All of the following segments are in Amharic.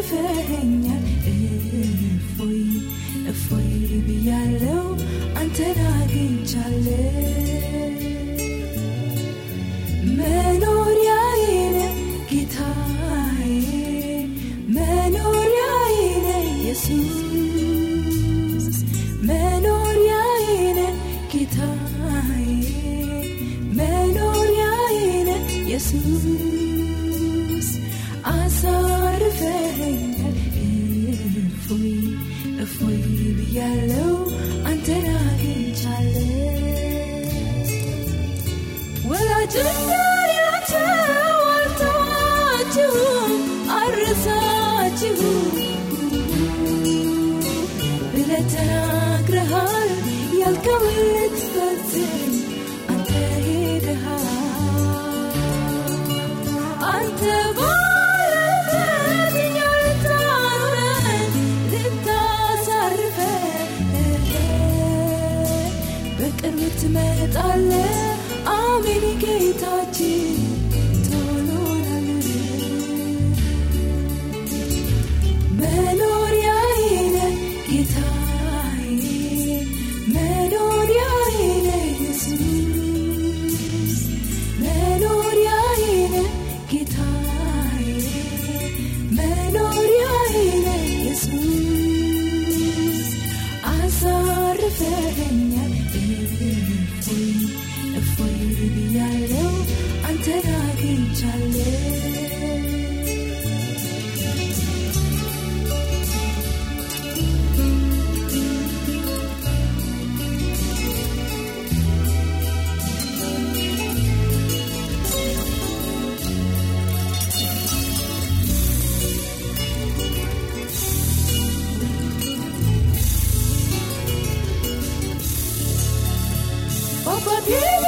አትርፈኛል። እፎይ እፎይ ብያለው አንተን አግኝቻለሁ። መኖሪያዬን ጌታዬ መኖሪያዬን ኢየሱስ መኖሪያዬን ጌታዬ መኖሪያዬን ኢየሱስ until 언제나 괜찮네 Yeah.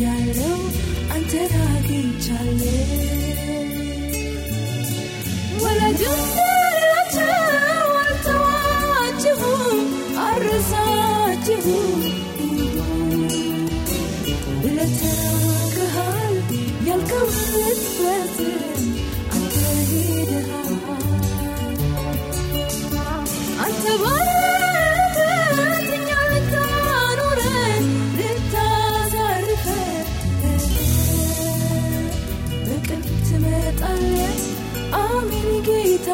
ያለው አንተ ታግኝቻለሁ ወላጆቻቸው